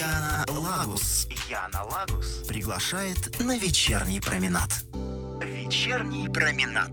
Яна Лагус. Яна Лагус приглашает на вечерний променад. Вечерний променад.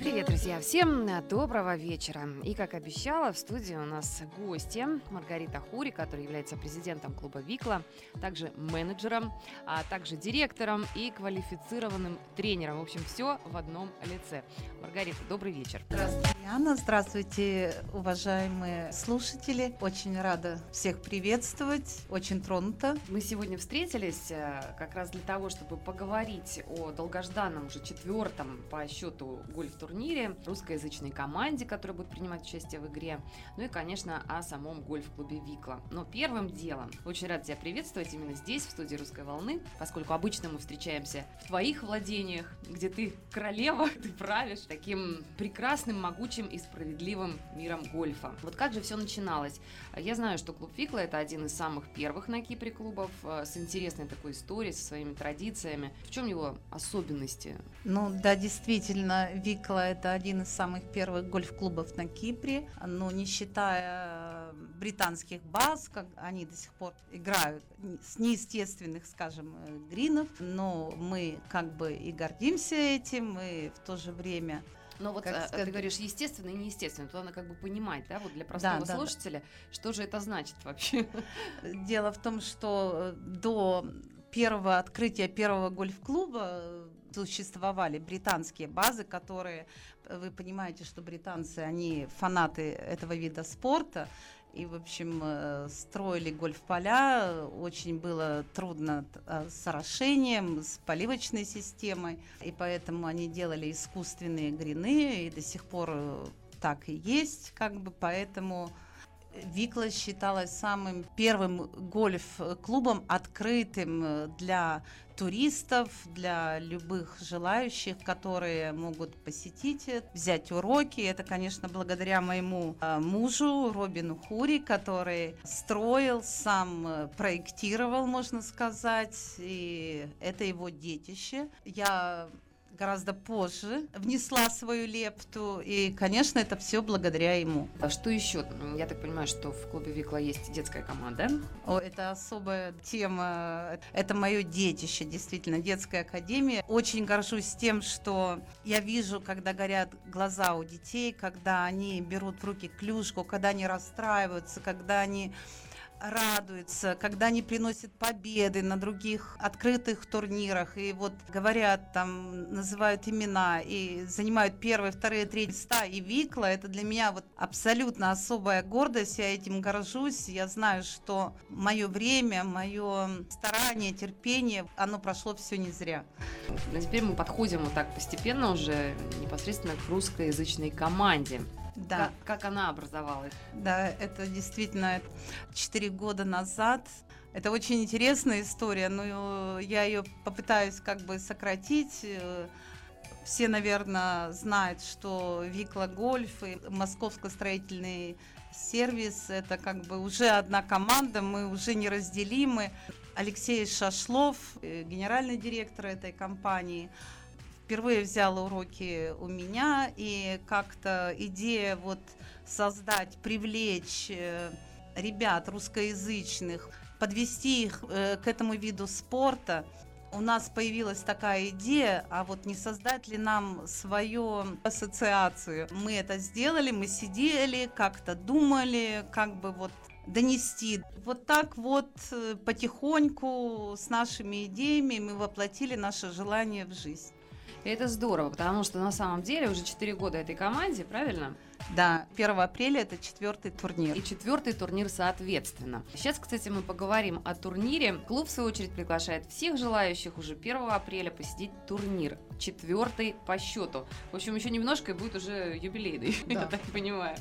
Привет, друзья! Всем доброго вечера! И, как обещала, в студии у нас гости Маргарита Хури, которая является президентом клуба «Викла», также менеджером, а также директором и квалифицированным тренером. В общем, все в одном лице. Маргарита, добрый вечер. Здравствуйте, Анна. Здравствуйте, уважаемые слушатели. Очень рада всех приветствовать. Очень тронута. Мы сегодня встретились э, как раз для того, чтобы поговорить о долгожданном уже четвертом по счету гольф-турнире турнире, русскоязычной команде, которая будет принимать участие в игре, ну и, конечно, о самом гольф-клубе Викла. Но первым делом, очень рад тебя приветствовать именно здесь, в студии «Русской волны», поскольку обычно мы встречаемся в твоих владениях, где ты королева, ты правишь таким прекрасным, могучим и справедливым миром гольфа. Вот как же все начиналось? Я знаю, что клуб Викла – это один из самых первых на Кипре клубов э, с интересной такой историей, со своими традициями. В чем его особенности? Ну да, действительно, Викла это один из самых первых гольф-клубов на Кипре, но не считая британских баз, как они до сих пор играют с неестественных, скажем, э, гринов, но мы как бы и гордимся этим, и в то же время но вот как, а, ты говоришь естественно и неестественно, то надо как бы понимать, да, вот для простого да, слушателя, да. что же это значит вообще? Дело в том, что э, до первого открытия первого гольф-клуба существовали британские базы, которые, вы понимаете, что британцы, они фанаты этого вида спорта, и, в общем, э, строили гольф-поля. Очень было трудно э, с орошением, с поливочной системой. И поэтому они делали искусственные грины, и до сих пор э, так и есть, как бы, поэтому Викла считалась самым первым гольф-клубом, открытым для туристов, для любых желающих, которые могут посетить, взять уроки. Это, конечно, благодаря моему а, мужу Робину Хури, который строил, сам э, проектировал, можно сказать, и это его детище. Я гораздо позже внесла свою лепту, и, конечно, это все благодаря ему. А что еще? Я так понимаю, что в клубе Викла есть детская команда. О, это особая тема, это мое детище, действительно, детская академия. Очень горжусь тем, что я вижу, когда горят глаза у детей, когда они берут в руки клюшку, когда они расстраиваются, когда они радуются, когда они приносят победы на других открытых турнирах и вот говорят там, называют имена и занимают первые, вторые, третьи места и Викла, это для меня вот абсолютно особая гордость, я этим горжусь, я знаю, что мое время, мое старание, терпение, оно прошло все не зря. А теперь мы подходим вот так постепенно уже непосредственно к русскоязычной команде. Да. Как, как она образовалась? Да, это действительно 4 года назад. Это очень интересная история, но я ее попытаюсь как бы сократить. Все, наверное, знают, что Викла Гольф и Московско-строительный сервис – это как бы уже одна команда, мы уже неразделимы. Алексей Шашлов, э, генеральный директор этой компании – впервые взяла уроки у меня, и как-то идея вот создать, привлечь э, ребят русскоязычных, подвести их э, к этому виду спорта, у нас появилась такая идея, а вот не создать ли нам свою ассоциацию? Мы это сделали, мы сидели, как-то думали, как бы вот донести. Вот так вот э, потихоньку с нашими идеями мы воплотили наше желание в жизнь. И это здорово, потому что на самом деле уже 4 года этой команде, правильно? Да, 1 апреля это четвертый турнир. И четвертый турнир соответственно. Сейчас, кстати, мы поговорим о турнире. Клуб, в свою очередь, приглашает всех желающих уже 1 апреля посетить турнир. Четвертый по счету. В общем, еще немножко и будет уже юбилейный, да. я так понимаю.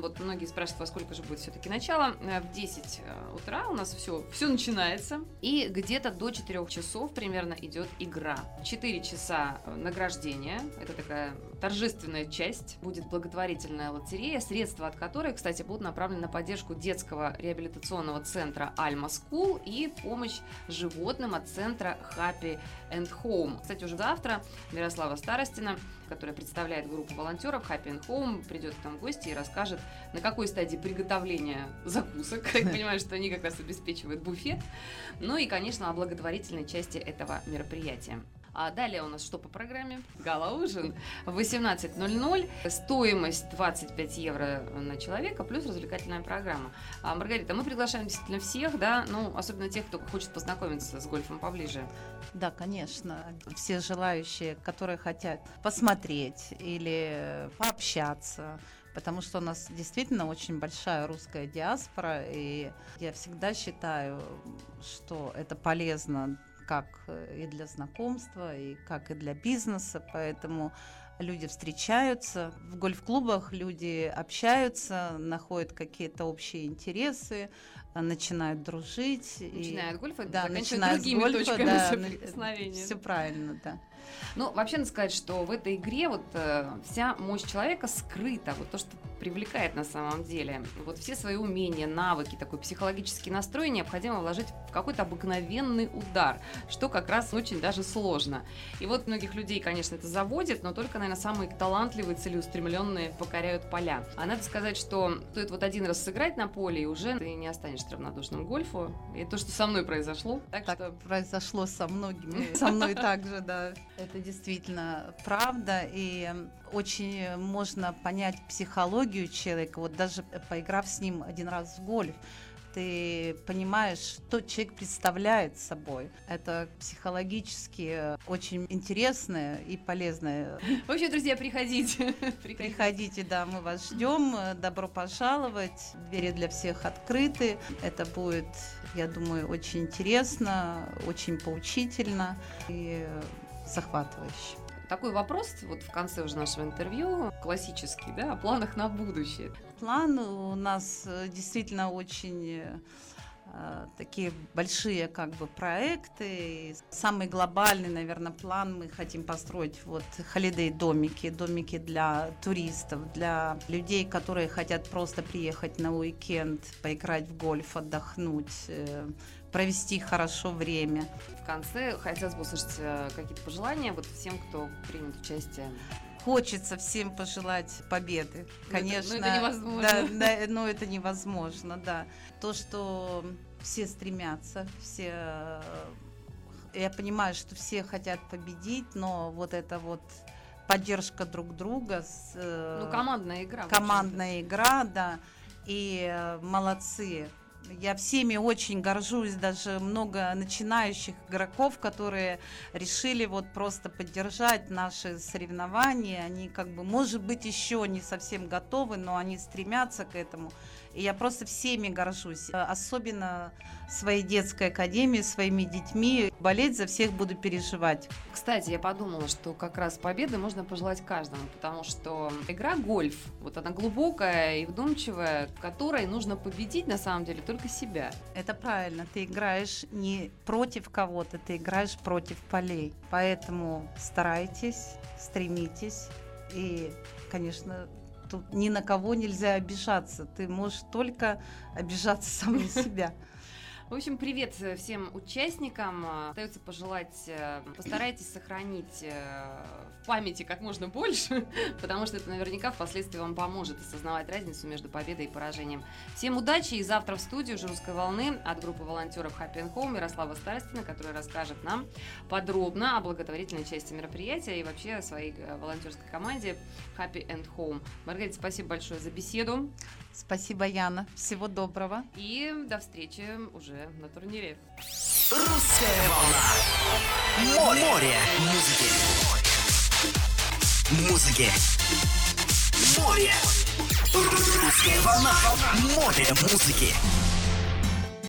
Вот многие спрашивают, во сколько же будет все-таки начало. Э, в 10 э, утра у нас все, все начинается. И где-то до 4 часов примерно идет игра. 4 часа э, награждения. Это такая торжественная часть. Будет благотворительная лотерея, средства от которой, кстати, будут направлены на поддержку детского реабилитационного центра Alma School и помощь животным от центра Happy and Home. Кстати, уже завтра Мирослава Старостина, которая представляет группу волонтеров Happy and Home, придет к нам в гости и расскажет, на какой стадии приготовления закусок. Я понимаю, что они как раз обеспечивают буфет. Ну и, конечно, о благотворительной части этого мероприятия. А далее у нас что по программе? Гала-ужин в 18.00. Стоимость 25 евро на человека плюс развлекательная программа. А, Маргарита, мы приглашаем действительно всех, да, ну, особенно тех, кто хочет познакомиться с гольфом поближе. Да, конечно. Все желающие, которые хотят посмотреть или пообщаться, потому что у нас действительно очень большая русская диаспора, и я всегда считаю, что это полезно как э, и для знакомства, и как и для бизнеса, поэтому люди встречаются, в гольф-клубах люди общаются, находят какие-то общие интересы, начинают дружить. Начинают и, гольфа, да, начинают другими гольфа, точками да, соприкосновения. Все правильно, да. Ну, вообще надо сказать, что в этой игре вот э, вся мощь человека скрыта, вот то, что привлекает на самом деле. Вот все свои умения, навыки, такой психологический настрой необходимо вложить в какой-то обыкновенный удар, что как раз очень даже сложно. И вот многих людей, конечно, это заводит, но только, наверное, самые талантливые, целеустремленные покоряют поля. А надо сказать, что стоит вот один раз сыграть на поле, и уже ты не останешься равнодушным к гольфу. И то, что со мной произошло. Так, так что... произошло со многими. Со мной также, да. Это действительно правда. И очень можно понять психологию человека, вот даже поиграв с ним один раз в гольф, ты понимаешь, что человек представляет собой. Это психологически очень интересное и полезное. В общем, друзья, приходите. Приходите, да, мы вас ждем. Добро пожаловать. Двери для всех открыты. Это будет, я думаю, очень интересно, очень поучительно и захватывающе такой вопрос вот в конце уже нашего интервью, классический, да, о планах на будущее. План у нас э, действительно очень э, такие большие как бы проекты. Самый глобальный, наверное, план мы хотим построить вот холидей домики, домики для туристов, для людей, которые хотят просто приехать на уикенд, поиграть в гольф, отдохнуть, э, провести хорошо время. В конце хотелось бы услышать э, какие-то пожелания вот всем, кто примет участие Хочется всем пожелать победы, конечно. Но это, но это невозможно. Да, да, но это невозможно, да. То, что все стремятся, все э, я понимаю, что все хотят победить, но вот это вот поддержка друг друга. С, э, ну, командная игра. Командная игра, да. И молодцы я всеми очень горжусь, даже много начинающих игроков, которые решили вот просто поддержать наши соревнования. Они как бы, может быть, еще не совсем готовы, но они стремятся к этому. И я просто всеми горжусь, особенно своей детской академией, своими детьми. Болеть за всех буду переживать. Кстати, я подумала, что как раз победы можно пожелать каждому, потому что игра гольф, вот она глубокая и вдумчивая, которой нужно победить на самом деле только себя. Это правильно, ты играешь не против кого-то, ты играешь против полей. Поэтому старайтесь, стремитесь и, конечно, тут ни на кого нельзя обижаться. Ты можешь только обижаться сам на себя. В общем, привет всем участникам. Остается пожелать, э, постарайтесь сохранить э, в памяти как можно больше, потому что это наверняка впоследствии вам поможет осознавать разницу между победой и поражением. Всем удачи и завтра в студии уже «Русской волны» от группы волонтеров Happy and Home Ярослава Старостина, которая расскажет нам подробно о благотворительной части мероприятия и вообще о своей э, волонтерской команде Happy and Home. Маргарита, спасибо большое за беседу. Спасибо, Яна. Всего доброго. И до встречи уже на турнире. Русская волна. Море, Море музыки. Музыки. Море. Русская волна. Море музыки.